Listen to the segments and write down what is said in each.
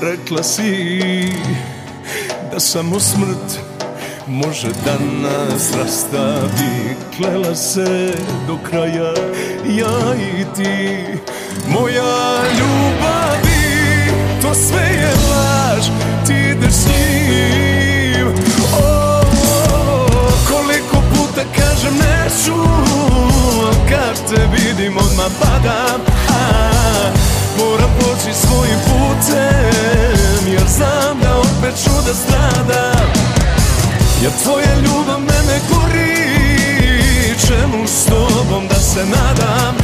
Rekla si da samo smrt može da nas rastavi. Klela se do kraja ja i ti. Moja ljubavi, to sve je laž Ti ideš s njim. Oh, Koliko puta kažem neću Kad te vidim odmah padam. Moram poći svojim putem s tobom da se nadam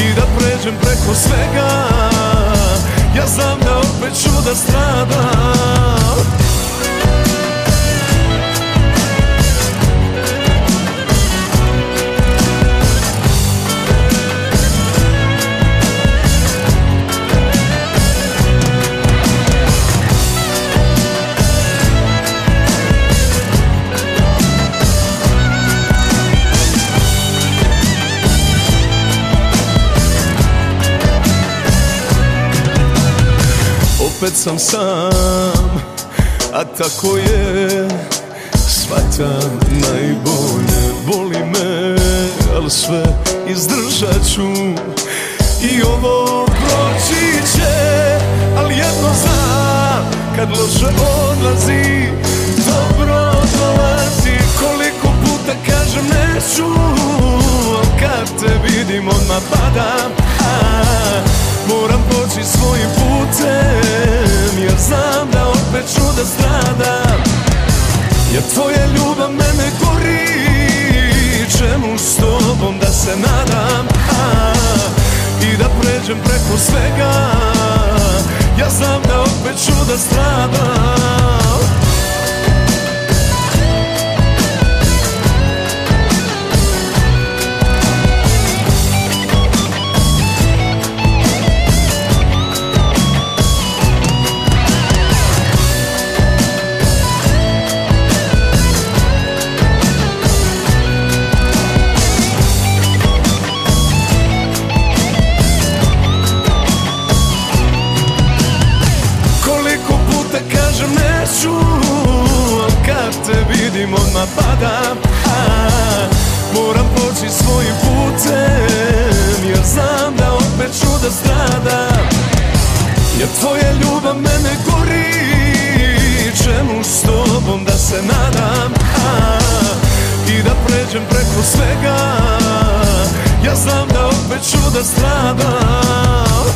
I da pređem preko svega. Ja znam da opet ću da stradam opet sam sam A tako je Svatam najbolje. Boli me Al sve izdržat ću I ovo proći će Al jedno znam Kad loše odlazi Dobro dolazi. Koliko puta kažem neću Kad te vidim odmah padam Moram poći svojim putem Jer znam da opet ću da stradam. Jer tvoja ljubav mene gori Čemu s tobom da se nadam? I da pređem preko svega Ja znam da opet ću da stradam vidim odmah padam. Moram poći svojim putem Jer znam da opet ću da stradam. Jer tvoja ljubav mene gori Čemu s tobom da se nadam? I da pređem preko svega Ja znam da opet ću da stradam